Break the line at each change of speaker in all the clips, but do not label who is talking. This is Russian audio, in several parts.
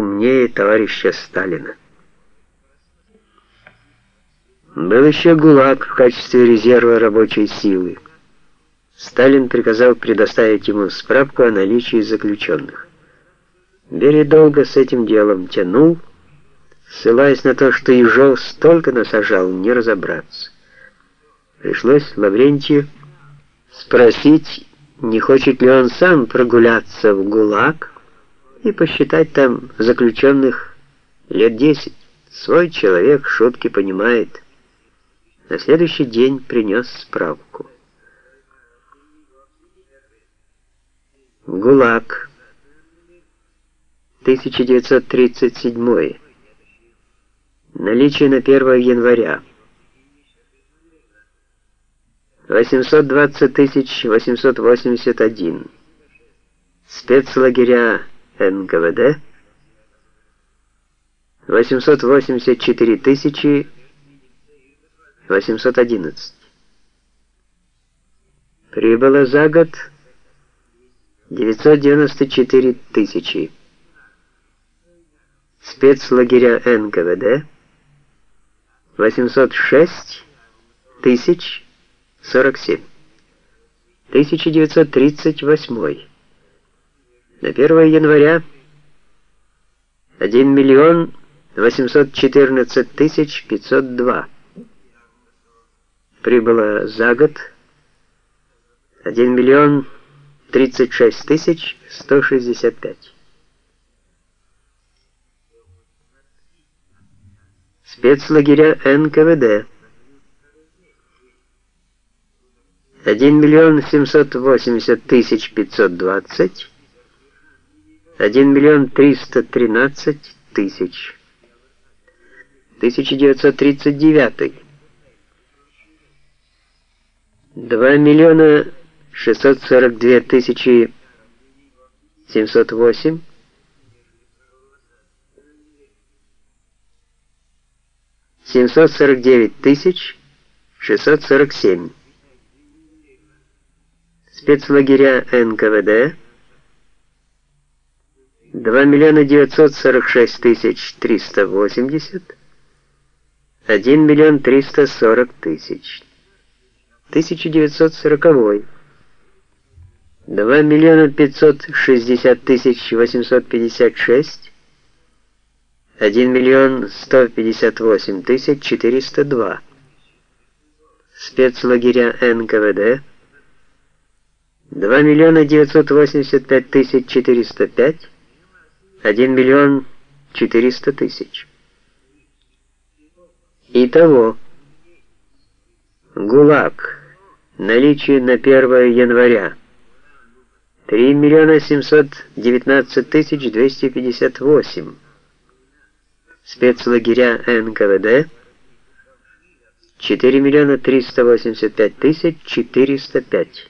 умнее товарища Сталина. Был еще ГУЛАГ в качестве резерва рабочей силы. Сталин приказал предоставить ему справку о наличии заключенных. Берия долго с этим делом тянул, ссылаясь на то, что Ежов столько насажал, не разобраться. Пришлось Лаврентию спросить, не хочет ли он сам прогуляться в ГУЛАГ и посчитать там заключенных лет десять. Свой человек шутки понимает. На следующий день принес справку. ГУЛАГ. 1937. Наличие на 1 января. 820 881. Спецлагеря НКВД. 884 811. Прибыло за год 994 тысячи. Спецлагеря НКВД 806 тысяч 47. 1938. На 1 января 1 миллион 814 тысяч 502. Прибыло за год 1 миллион 36 тысяч 165. Спецлагеря НКВД 1 миллион 780 тысяч 520, 1 миллион 313 тысяч. 1939. 2 миллиона 642 тысячи 708. Семьсот сорок девять тысяч шестьсот сорок семь. Спецлагеря НКВД 2 миллиона 946 тысяч 380 1 миллион 340 тысяч. 1940 2 миллиона 560 тысяч 856 1 миллион 158 тысяч 402 Спецлагеря НКВД 2 миллиона 985 тысяч 405, 1 миллион 400 тысяч. Итого, ГУЛАГ, наличие на 1 января, 3 миллиона 719 тысяч 258, спецлагеря НКВД, 4 миллиона 385 тысяч 405.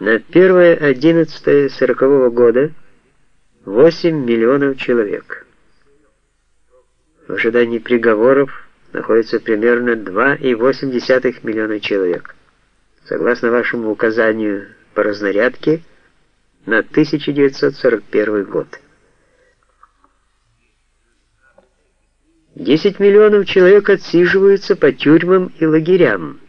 На 1.11.40 года 8 миллионов человек. В ожидании приговоров находится примерно 2,8 миллиона человек. Согласно вашему указанию по разнарядке на 1941 год. 10 миллионов человек отсиживаются по тюрьмам и лагерям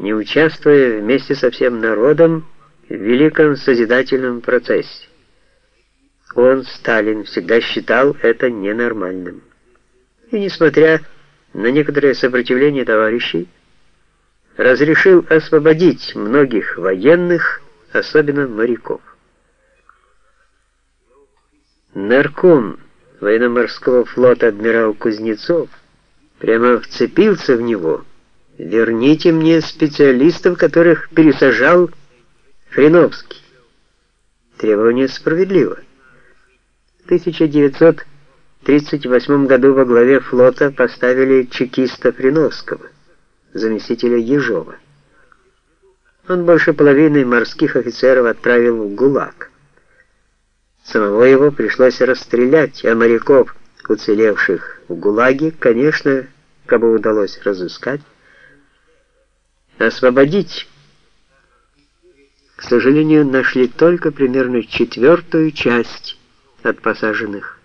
не участвуя вместе со всем народом в великом созидательном процессе. Он, Сталин, всегда считал это ненормальным. И, несмотря на некоторое сопротивление товарищей, разрешил освободить многих военных, особенно моряков. Нарком военно-морского флота адмирал Кузнецов прямо вцепился в него – Верните мне специалистов, которых пересажал Хреновский. Требование справедливо. В 1938 году во главе флота поставили чекиста Хреновского, заместителя Ежова. Он больше половины морских офицеров отправил в ГУЛАГ. Самого его пришлось расстрелять, а моряков, уцелевших в ГУЛАГе, конечно, кому удалось разыскать, освободить. К сожалению, нашли только примерно четвертую часть от посаженных.